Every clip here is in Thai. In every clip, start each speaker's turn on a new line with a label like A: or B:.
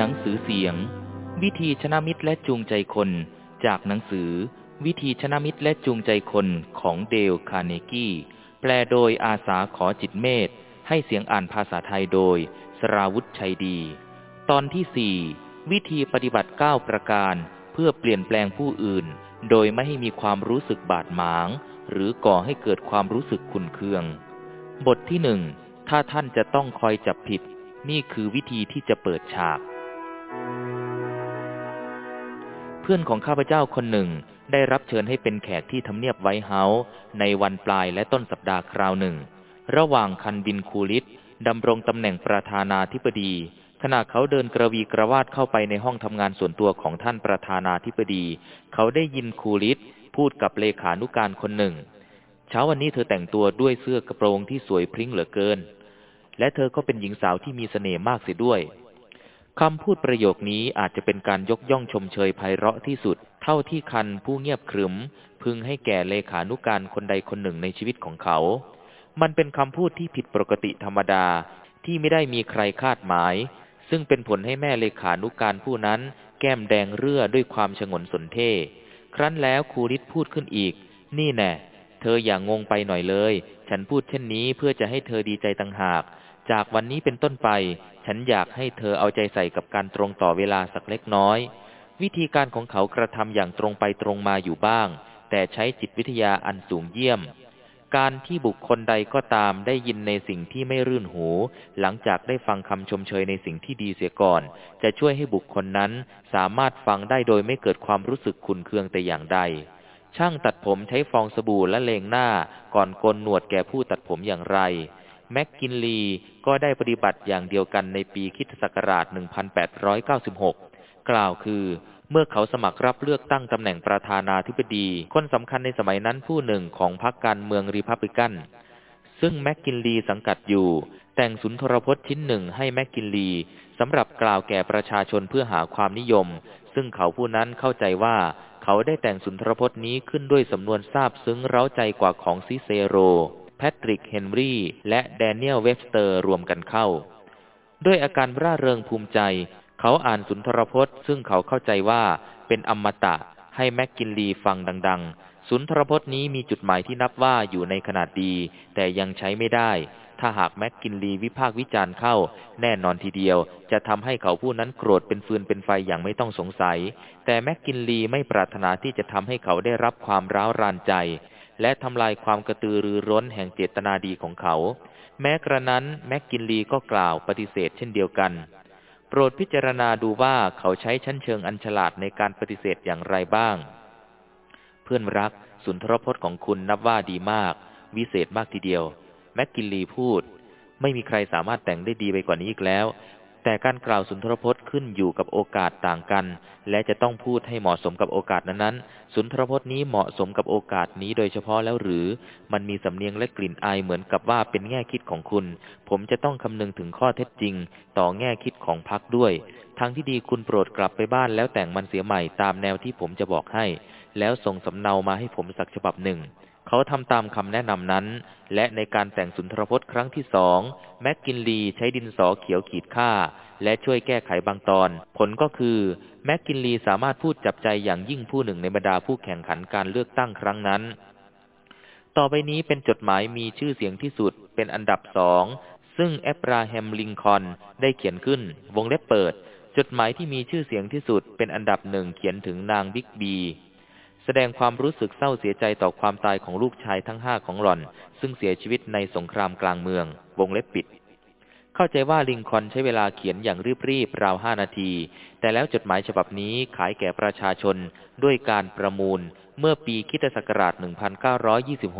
A: หนังสือเสียง วิธีชนะมิตรและจูงใจคน จากหนังสือ วิธีชนะมิตรและจูงใจคนของเดลคาร์เนกี้แปลโดยอาสาขอจิตเมธให้เสียงอ่านภาษาไทยโดย สราวุธชัยดี ตอนที่สี่วิธีปฏิบัติ 9 ประการ เพื่อเปลี่ยนแปลงผู้อื่น โดยไม่ให้มีความรู้สึกบาดหมาง หรือก่อให้เกิดความรู้สึกขุนเคือง บทที่หนึ่งถ้าท่านจะต้องคอยจับผิด นี่คือวิธีที่จะเปิดฉาก เพื่อนของข้าพเจ้าคนหนึ่งได้รับเชิญให้เป็นแขกที่ทำเนียบไวท์เฮาส์ในวันปลายและต้นสัปดาห์คราวหนึ่ง ระหว่างคาลวินคูลิดจ์ดำรงตำแหน่งประธานาธิบดี ขณะเขาเดินกระวีกระวาดเข้าไปในห้องทำงานส่วนตัวของท่านประธานาธิบดี เขาได้ยินคูลิดจ์พูดกับเลขานุการคนหนึ่ง เช้าวันนี้เธอแต่งตัวด้วยเสื้อกระโปรงที่สวยพริ้งเหลือเกิน และเธอก็เป็นหญิงสาวที่มีเสน่ห์มากเสียด้วย คำพูดประโยคนี้อาจจะเป็นการยกย่องชมเชยไพเราะที่สุด เท่าที่คันผู้เงียบขรึม พึงให้แก่เลขานุการคนใดคนหนึ่งในชีวิตของเขา มันเป็นคำพูดที่ผิดปกติธรรมดาที่ไม่ได้มีใครคาดหมาย ซึ่งเป็นผลให้แม่เลขานุการผู้นั้น แก้มแดงเรื่อด้วยความฉงนสนเท่ ครั้นแล้วครูริศพูดขึ้นอีก นี่แน่ เธออย่างงงไปหน่อยเลย ฉันพูดเช่นนี้เพื่อจะให้เธอดีใจต่างหาก จากวันนี้เป็นต้นไป ฉันอยากให้เธอเอาใจใส่กับการตรงต่อเวลาสักเล็กน้อย วิธีการของเขากระทำอย่างตรงไปตรงมาอยู่บ้าง แต่ใช้จิตวิทยาอันสูงเยี่ยม การที่บุคคลใดก็ตามได้ยินในสิ่งที่ไม่รื่นหู หลังจากได้ฟังคำชมเชยในสิ่งที่ดีเสียก่อน จะช่วยให้บุคคลนั้นสามารถฟังได้โดยไม่เกิดความรู้สึกขุนเคืองแต่อย่างใดช่างตัดผมใช้ฟองสบู่และเลงหน้าก่อนโกนหนวดแก่ผู้ตัดผมอย่างไร แม็กกินลีก็ได้ปฏิบัติอย่างเดียวกันในปีคิศักราช 1896 กล่าวคือ เมื่อเขาสมัครรับเลือกตั้งตำแหน่งประธานาธิบดี คนสำคัญในสมัยนั้นผู้หนึ่งของพรรคการเมืองรีพับลิกันซึ่งแม็กกินลีสังกัดอยู่ แต่งสุนทรพจน์ชิ้นหนึ่งให้แม็กกินลีสำหรับกล่าวแก่ประชาชนเพื่อหาความนิยม ซึ่งเขาผู้นั้นเข้าใจว่าเขาได้แต่งสุนทรพจน์นี้ขึ้นด้วยสำนวนซาบซึ้งเร้าใจกว่าของซิเซโร แพทริกเฮนรี่ และแดเนียลเว็บสเตอร์รวมกันเข้า ด้วยอาการร่าเริงภูมิใจ เขาอ่านสุนทรพจน์ ซึ่งเขาเข้าใจว่าเป็นอมตะให้แม็กกินลีฟังดัง ๆ สุนทรพจน์นี้มีจุดหมายที่นับว่าอยู่ในขนาดดี แต่ยังใช้ไม่ได้ ถ้าหากแม็กกินลีวิพากษ์วิจารณ์เข้า แน่นอนทีเดียว จะทำให้เขาผู้นั้นโกรธเป็นฟืนเป็นไฟอย่างไม่ต้องสงสัย แต่แม็กกินลีไม่ปรารถนาที่จะทำให้เขาได้รับความร้าวรานใจ และทำลายความกระตือรือร้นแห่งเจตนาดีของเขา แม้กระนั้นแม็กกินลีก็กล่าวปฏิเสธเช่นเดียวกัน โปรดพิจารณาดูว่าเขาใช้ชั้นเชิงอันฉลาดในการปฏิเสธอย่างไรบ้าง เพื่อนรักสุนทรพจน์ของคุณนับว่าดีมาก วิเศษมากทีเดียว แม็กกินลีพูด ไม่มีใครสามารถแต่งได้ดีไปกว่านี้อีกแล้ว แต่การกล่าวสุนทรพจน์ขึ้นอยู่กับโอกาสต่างกัน และจะต้องพูดให้เหมาะสมกับโอกาสนั้นๆ สุนทรพจน์นี้เหมาะสมกับโอกาสนี้โดยเฉพาะแล้วหรือ มันมีสำเนียงและกลิ่นอายเหมือนกับว่าเป็นแง่คิดของคุณ ผมจะต้องคำนึงถึงข้อเท็จจริง ต่อแง่คิดของพรรคด้วย ทางที่ดีคุณโปรดกลับไปบ้านแล้วแต่งมันเสียใหม่ตามแนวที่ผมจะบอกให้ แล้วส่งสำเนามาให้ผมสักฉบับหนึ่ง เขาทำตามคำแนะนำนั้น และในการแต่งสุนทรพจน์ครั้งที่สองแม็กกินลีใช้ดินสอเขียวขีดค่า และช่วยแก้ไขบางตอน ผลก็คือแม็กกินลีสามารถพูดจับใจอย่างยิ่งผู้หนึ่งในบรรดาผู้แข่งขันการเลือกตั้งครั้งนั้น ต่อไปนี้เป็นจดหมายมีชื่อเสียงที่สุดเป็นอันดับสองซึ่งแอบราแฮมลิงคอนได้เขียนขึ้น วงเล็บเปิด จดหมายที่มีชื่อเสียงที่สุดเป็นอันดับหนึ่งเขียนถึงนางบิ๊กบี แสดงความรู้สึกเศร้าเสียใจต่อความตายของลูกชายทั้งห้าของหล่อน ซึ่งเสียชีวิตในสงครามกลางเมือง วงเล็บปิด เข้าใจว่าลิงคอนใช้เวลาเขียนอย่างรีบๆราวห้านาที แต่แล้วจดหมายฉบับนี้ขายแก่ประชาชนด้วยการประมูล เมื่อปีคิตศักราช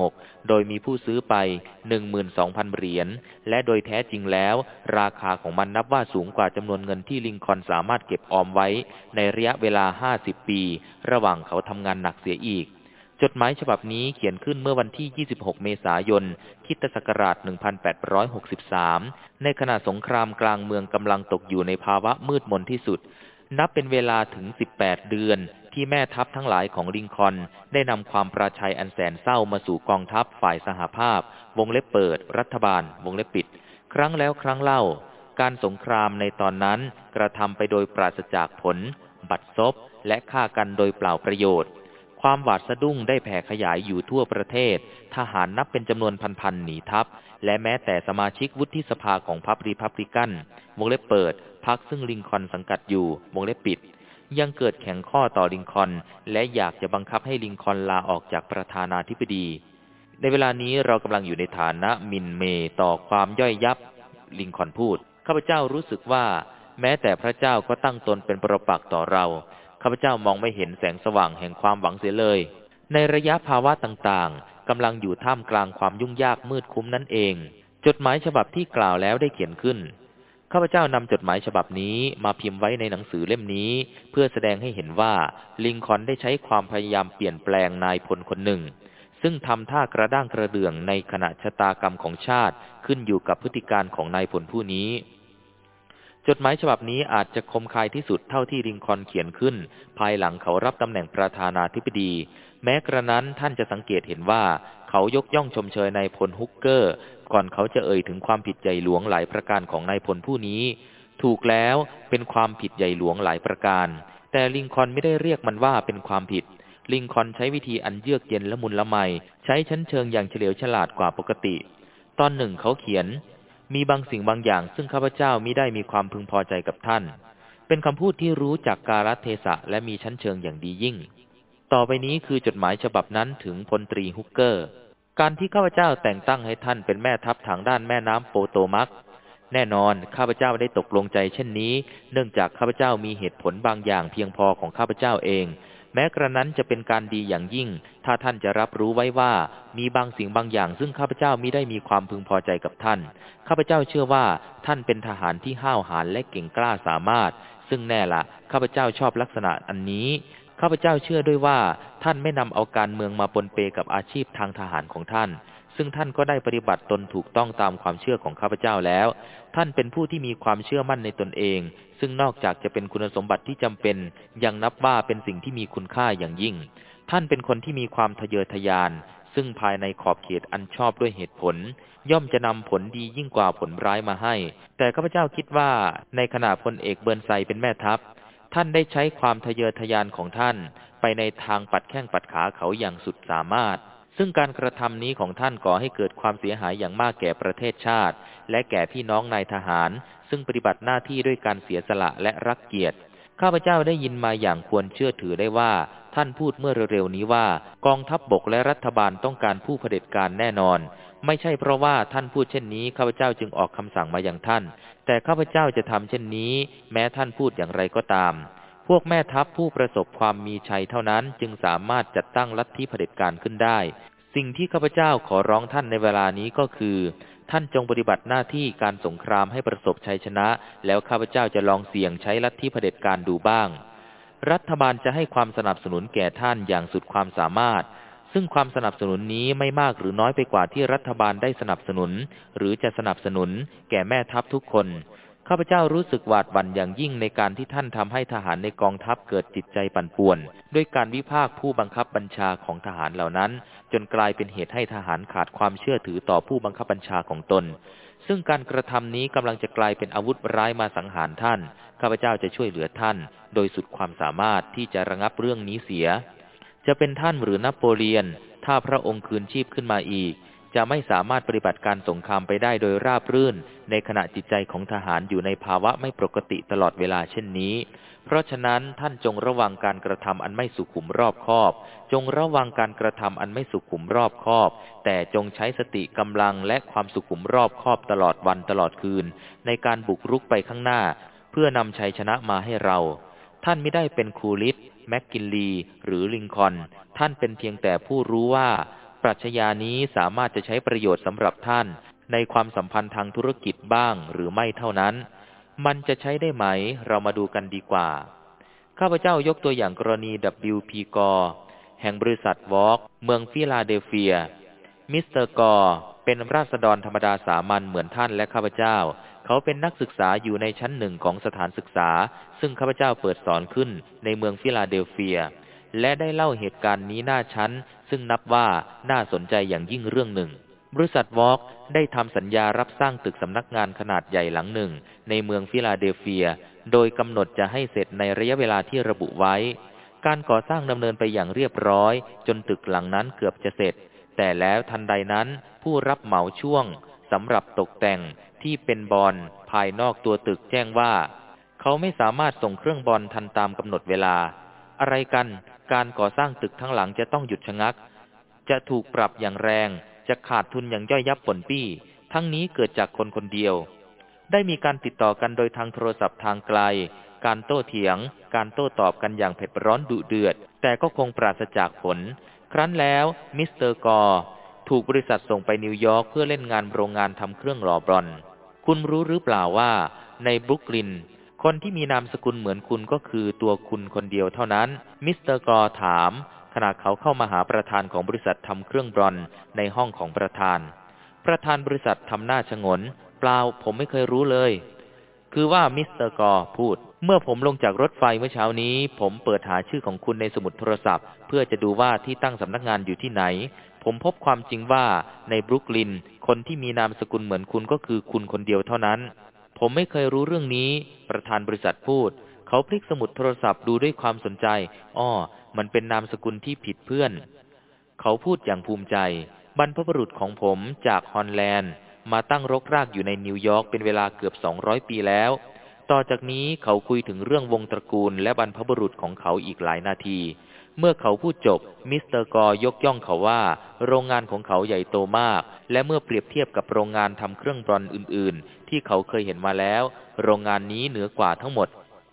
A: 1926 โดยมีผู้ซื้อไป 12,000 เหรียญ และโดยแท้จริงแล้ว ราคาของมันนับว่าสูงกว่าจำนวนเงินที่ลิงคอนสามารถเก็บออมไว้ ในระยะเวลา 50 ปี ระหว่างเขาทำงานหนักเสียอีกจดหมายฉบับนี้เขียนขึ้นเมื่อวันที่ 26 เมษายน คิตศักราช 1863 ในขณะสงครามกลางเมืองกำลังตกอยู่ในภาวะมืดมนที่สุด นับเป็นเวลาถึง 18 เดือนที่แม่ทัพทั้งหลายของลิงคอนได้นำความประชัยอันแสนเศร้ามาสู่กองทัพฝ่ายสหภาพ วงเล็บเปิด รัฐบาล วงเล็บปิด ครั้งแล้วครั้งเล่า การสงครามในตอนนั้นกระทำไปโดยปราศจากผล บัดซบและฆ่ากันโดยเปล่าประโยชน์ ความหวาดสะดุ้งได้แผ่ขยายอยู่ทั่วประเทศ ทหารนับเป็นจำนวนพันๆหนีทัพ และแม้แต่สมาชิกวุฒิสภาของพรรครีพับลิกัน วงเล็บเปิด พรรคซึ่งลิงคอนสังกัดอยู่ วงเล็บปิด ยังเกิดแข่งข้อต่อลิงคอน และอยากจะบังคับให้ลิงคอนลาออกจากประธานาธิบดี ในเวลานี้เรากำลังอยู่ในฐานะมินเมต่อความย่อยยับ ลิงคอนพูด ข้าพเจ้ารู้สึกว่า แม้แต่พระเจ้าก็ตั้งตนเป็นประปักษ์ต่อเรา ข้าพเจ้ามองไม่เห็นแสงสว่างแห่งความหวังเสียเลย ในระยะภาวะต่างๆกำลังอยู่ท่ามกลางความยุ่งยากมืดคุ้มนั่นเอง จดหมายฉบับที่กล่าวแล้วได้เขียนขึ้นข้าพเจ้านำจดหมายฉบับนี้มาพิมพ์ไว้ในหนังสือเล่มนี้ เพื่อแสดงให้เห็นว่าลิงคอนได้ใช้ความพยายามเปลี่ยนแปลงนายพลคนหนึ่ง ซึ่งทำท่ากระด้างกระเดื่องในขณะชะตากรรมของชาติขึ้นอยู่กับพฤติการของนายพลผู้นี้ จดหมายฉบับนี้อาจจะคมคายที่สุดเท่าที่ลิงคอนเขียนขึ้น ภายหลังเขารับตำแหน่งประธานาธิบดี แม้กระนั้นท่านจะสังเกตเห็นว่า เขายกย่องชมเชยนายพลฮุกเกอร์ ก่อนเขาจะเอ่ยถึงความผิดใหญ่หลวงหลายประการของนายพลผู้นี้ ถูกแล้วเป็นความผิดใหญ่หลวงหลายประการ แต่ลิงคอนไม่ได้เรียกมันว่าเป็นความผิด ลิงคอนใช้วิธีอันเยือกเย็นและมุนละไม ใช้ชั้นเชิงอย่างเฉลียวฉลาดกว่าปกติ ตอนหนึ่งเขาเขียน มีบางสิ่งบางอย่าง ซึ่งข้าพเจ้ามิได้มีความพึงพอใจกับท่าน เป็นคำพูดที่รู้จักกาลเทศะและมีชั้นเชิงอย่างดียิ่ง ต่อไปนี้คือจดหมายฉบับนั้นถึงพลตรีฮุกเกอร์ การที่ข้าพเจ้าแต่งตั้งให้ท่านเป็นแม่ทัพทางด้านแม่น้ำโปโตมักแน่นอนข้าพเจ้าได้ตกลงใจเช่นนี้ เนื่องจากข้าพเจ้ามีเหตุผลบางอย่างเพียงพอของข้าพเจ้าเอง แม้กระนั้นจะเป็นการดีอย่างยิ่ง ถ้าท่านจะรับรู้ไว้ว่า มีบางสิ่งบางอย่าง ซึ่งข้าพเจ้ามิได้มีความพึงพอใจกับท่าน ข้าพเจ้าเชื่อว่า ท่านเป็นทหารที่ห้าวหาญและเก่งกล้าสามารถ ซึ่งแน่ละข้าพเจ้าชอบลักษณะอันนี้ ข้าพเจ้าเชื่อด้วยว่า ท่านไม่นำเอาการเมืองมาปนเปกับอาชีพทางทหารของท่าน ซึ่งท่านก็ได้ปฏิบัติตนถูกต้องตามความเชื่อของข้าพเจ้าแล้ว ท่านเป็นผู้ที่มีความเชื่อมั่นในตนเอง ซึ่งนอกจากจะเป็นคุณสมบัติที่จำเป็น ยังนับว่าเป็นสิ่งที่มีคุณค่าอย่างยิ่ง ท่านเป็นคนที่มีความทะเยอทะยาน ซึ่งภายในขอบเขตอันชอบด้วยเหตุผล ย่อมจะนำผลดียิ่งกว่าผลร้ายมาให้ แต่ข้าพเจ้าคิดว่าในขณะพลเอกเบิร์นไซเป็นแม่ทัพ ท่านได้ใช้ความทะเยอทะยานของท่าน ไปในทางปัดแข้งปัดขาเขาอย่างสุดสามารถ ซึ่งการกระทำนี้ของท่านก่อให้เกิดความเสียหายอย่างมากแก่ประเทศชาติ และแก่พี่น้องนายทหาร ซึ่งปฏิบัติหน้าที่ด้วยการเสียสละและรักเกียรติ ข้าพเจ้าได้ยินมาอย่างควรเชื่อถือได้ว่า ท่านพูดเมื่อเร็วๆนี้ว่า กองทัพบบกและรัฐบาลต้องการผู้เผด็จการแน่นอน ไม่ใช่เพราะว่าท่านพูดเช่นนี้ข้าพเจ้าจึงออกคำสั่งมาอย่างท่าน แต่ข้าพเจ้าจะทำเช่นนี้ แม้ท่านพูดอย่างไรก็ตาม พวกแม่ทัพผู้ประสบความมีชัยเท่านั้นจึงสามารถจัดตั้งลัทธิเผด็จการขึ้นได้ สิ่งที่ข้าพเจ้าขอร้องท่านในเวลานี้ก็คือ ท่านจงปฏิบัติหน้าที่การสงครามให้ประสบชัยชนะ แล้วข้าพเจ้าจะลองเสี่ยงใช้ลัทธิเผด็จการดูบ้าง รัฐบาลจะให้ความสนับสนุนแก่ท่านอย่างสุดความสามารถ ซึ่งความสนับสนุนนี้ไม่มากหรือน้อยไปกว่าที่รัฐบาลได้สนับสนุน หรือจะสนับสนุน แก่แม่ทัพทุกคน ข้าพเจ้ารู้สึกหวาดหวั่นอย่างยิ่งในการที่ท่านทำให้ทหารในกองทัพเกิดจิตใจปั่นป่วน ด้วยการวิพากษ์ผู้บังคับบัญชาของทหารเหล่านั้น จนกลายเป็นเหตุให้ทหารขาดความเชื่อถือต่อผู้บังคับบัญชาของตน ซึ่งการกระทำนี้กำลังจะกลายเป็นอาวุธร้ายมาสังหารท่าน ข้าพเจ้าจะช่วยเหลือท่าน โดยสุดความสามารถที่จะระงับเรื่องนี้เสีย จะเป็นท่านหรือนโปเลียน ถ้าพระองค์คืนชีพขึ้นมาอีก จะไม่สามารถปฏิบัติการสงครามไปได้โดยราบรื่น ในขณะจิตใจของทหารอยู่ในภาวะไม่ปกติตลอดเวลาเช่นนี้ เพราะฉะนั้นท่านจงระวังการกระทำอันไม่สุขุมรอบคอบ จงระวังการกระทำอันไม่สุขุมรอบคอบ แต่จงใช้สติกำลังและความสุขุมรอบคอบตลอดวันตลอดคืน ในการบุกรุกไปข้างหน้า เพื่อนำชัยชนะมาให้เรา ท่านไม่ได้เป็นคูลิสแมคกินลี หรือลิงคอล์น ท่านเป็นเพียงแต่ผู้รู้ว่า ปรัชญานี้สามารถจะใช้ประโยชน์สำหรับท่าน ในความสัมพันธ์ทางธุรกิจบ้างหรือไม่เท่านั้น มันจะใช้ได้ไหม เรามาดูกันดีกว่า ข้าพเจ้ายกตัวอย่างกรณี WP กอแห่งบริษัทวาร์กเมืองฟิลาเดลเฟีย มิสเตอร์กอเป็นราษฎรธรรมดาสามัญเหมือนท่านและข้าพเจ้า เขาเป็นนักศึกษาอยู่ในชั้นหนึ่งของสถานศึกษา ซึ่งข้าพเจ้าเปิดสอนขึ้นในเมืองฟิลาเดลเฟีย และได้เล่าเหตุการณ์นี้หน้าชั้น ซึ่งนับว่าน่าสนใจอย่างยิ่งเรื่องหนึ่ง บริษัทวาร์กได้ทำสัญญารับสร้างตึกสำนักงานขนาดใหญ่หลังหนึ่ง ในเมืองฟิลาเดลเฟีย โดยกำหนดจะให้เสร็จในระยะเวลาที่ระบุไว้ การก่อสร้างดำเนินไปอย่างเรียบร้อย จนตึกหลังนั้นเกือบจะเสร็จ แต่แล้วทันใดนั้นผู้รับเหมาช่วงสำหรับตกแต่งที่เป็นบรอนซ์ภายนอกตัวตึกแจ้งว่า เขาไม่สามารถส่งเครื่องบรอนซ์ทันตามกำหนดเวลา อะไรกัน การก่อสร้างตึกทั้งหลังจะต้องหยุดชะงัก จะถูกปรับอย่างแรง จะขาดทุนอย่างย่อยยับป่นปี้ ทั้งนี้เกิดจากคนคนเดียว ได้มีการติดต่อกันโดยทางโทรศัพท์ทางไกล การโต้เถียง การโต้ตอบกันอย่างเผ็ดร้อนดุเดือด แต่ก็คงปราศจากผล ครั้นแล้วมิสเตอร์กอถูกบริษัทส่งไปนิวยอร์กเพื่อเล่นงานโรงงานทำเครื่องหล่อบรอนซ์ คุณรู้หรือเปล่าว่าในบรุกลิน คนที่มีนามสกุลเหมือนคุณก็คือตัวคุณคนเดียวเท่านั้น มิสเตอร์กอถาม ขณะเขาเข้ามาหาประธานของบริษัททำเครื่องบรอนซ์ในห้องของประธาน ประธานบริษัททำหน้าฉงน เปล่าผมไม่เคยรู้เลย คือว่ามิสเตอร์กอพูด เมื่อผมลงจากรถไฟเมื่อเช้านี้ ผมเปิดหาชื่อของคุณในสมุดโทรศัพท์ เพื่อจะดูว่าที่ตั้งสำนักงานอยู่ที่ไหน ผมพบความจริงว่าในบรุกลิน คนที่มีนามสกุลเหมือนคุณก็คือคุณคนเดียวเท่านั้น ผมไม่เคยรู้เรื่องนี้ ประธานบริษัทพูด เขาพลิกสมุดโทรศัพท์ดูด้วยความสนใจ อ้อ มันเป็นนามสกุลที่ผิดเพื่อน เขาพูดอย่างภูมิใจ บรรพบุรุษของผมจากฮอลแลนด์ มาตั้งรกรากอยู่ในนิวยอร์กเป็นเวลาเกือบสองร้อยปีแล้ว ต่อจากนี้เขาคุยถึงเรื่องวงตระกูลและบรรพบุรุษของเขาอีกหลายนาที เมื่อเขาพูดจบ มิสเตอร์กอยกย่องเขาว่า โรงงานของเขาใหญ่โตมาก และเมื่อเปรียบเทียบกับโรงงานทำเครื่องบรอนซ์อื่น ๆ ที่เขาเคยเห็นมาแล้ว โรงงานนี้เหนือกว่าทั้งหมด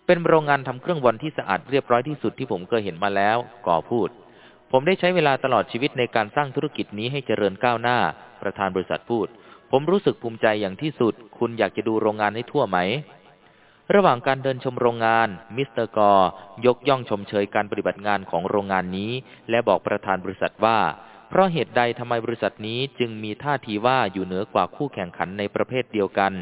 A: เป็นโรงงานทำเครื่องบรอนซ์ที่สะอาดเรียบร้อยที่สุดที่ผมเคยเห็นมาแล้วกอพูด ผมได้ใช้เวลาตลอดชีวิตในการสร้างธุรกิจนี้ให้เจริญก้าวหน้า ประธานบริษัทพูด ผมรู้สึกภูมิใจอย่างที่สุด คุณอยากจะดูโรงงานให้ทั่วไหม ระหว่างการเดินชมโรงงาน มิสเตอร์กอยกย่องชมเชยการปฏิบัติงานของโรงงานนี้ และบอกประธานบริษัทว่า เพราะเหตุใดทำไมบริษัทนี้จึงมีท่าทีว่าอยู่เหนือกว่าคู่แข่งขันในประเภทเดียวกัน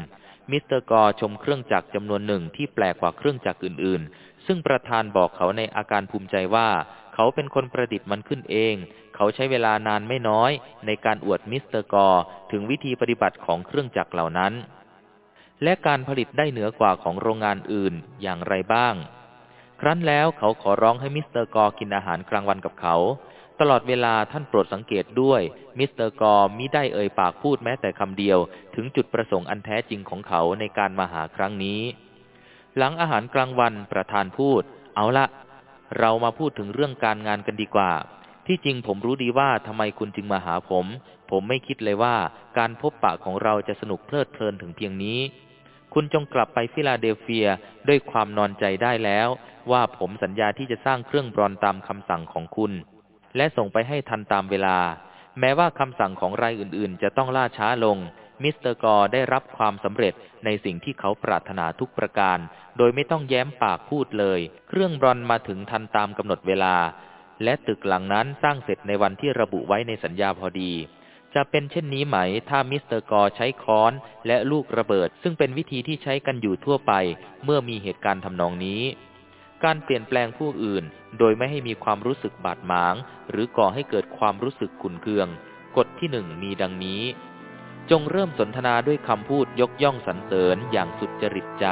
A: มิสเตอร์กอชมเครื่องจักรจำนวนหนึ่งที่แปลกกว่าเครื่องจักรอื่น ๆ ซึ่งประธานบอกเขาในอาการภูมิใจว่า เขาเป็นคนประดิษฐ์มันขึ้นเอง เขาใช้เวลานานไม่น้อย ในการอวดมิสเตอร์กอถึงวิธีปฏิบัติของเครื่องจักรเหล่านั้น และการผลิตได้เหนือกว่าของโรงงานอื่นอย่างไรบ้าง ครั้นแล้วเขาขอร้องให้มิสเตอร์กอกินอาหารกลางวันกับเขา ตลอดเวลาท่านโปรดสังเกตด้วย มิสเตอร์กอมิได้เอ่ยปากพูดแม้แต่คำเดียว ถึงจุดประสงค์อันแท้จริงของเขาในการมาหาครั้งนี้ หลังอาหารกลางวันประธานพูด เอาละเรามาพูดถึงเรื่องการงานกันดีกว่า ที่จริงผมรู้ดีว่าทำไมคุณจึงมาหาผม ผมไม่คิดเลยว่าการพบปะของเราจะสนุกเพลิดเพลินถึงเพียงนี้ คุณจงกลับไปฟิลาเดลเฟียด้วยความนอนใจได้แล้ว ว่าผมสัญญาที่จะสร้างเครื่องบรอนซ์ตามคำสั่งของคุณ และส่งไปให้ทันตามเวลา แม้ว่าคำสั่งของรายอื่นๆ จะต้องล่าช้าลง มิสเตอร์กอได้รับความสำเร็จในสิ่งที่เขาปรารถนาทุกประการ โดยไม่ต้องแย้มปากพูดเลย เครื่องบรอนซ์มาถึงทันตามกำหนดเวลา และตึกหลังนั้นสร้างเสร็จในวันที่ระบุไว้ในสัญญาพอดี จะเป็นเช่นนี้ไหม ถ้ามิสเตอร์กอใช้ค้อนและลูกระเบิด ซึ่งเป็นวิธีที่ใช้กันอยู่ทั่วไป เมื่อมีเหตุการณ์ทำนองนี้ การเปลี่ยนแปลงผู้อื่น โดยไม่ให้มีความรู้สึกบาดหมาง หรือก่อให้เกิดความรู้สึกขุนเคือง กฎที่หนึ่งมีดังนี้ จงเริ่มสนทนาด้วยคำพูดยกย่องสรรเสริญอย่างสุดจริตใจ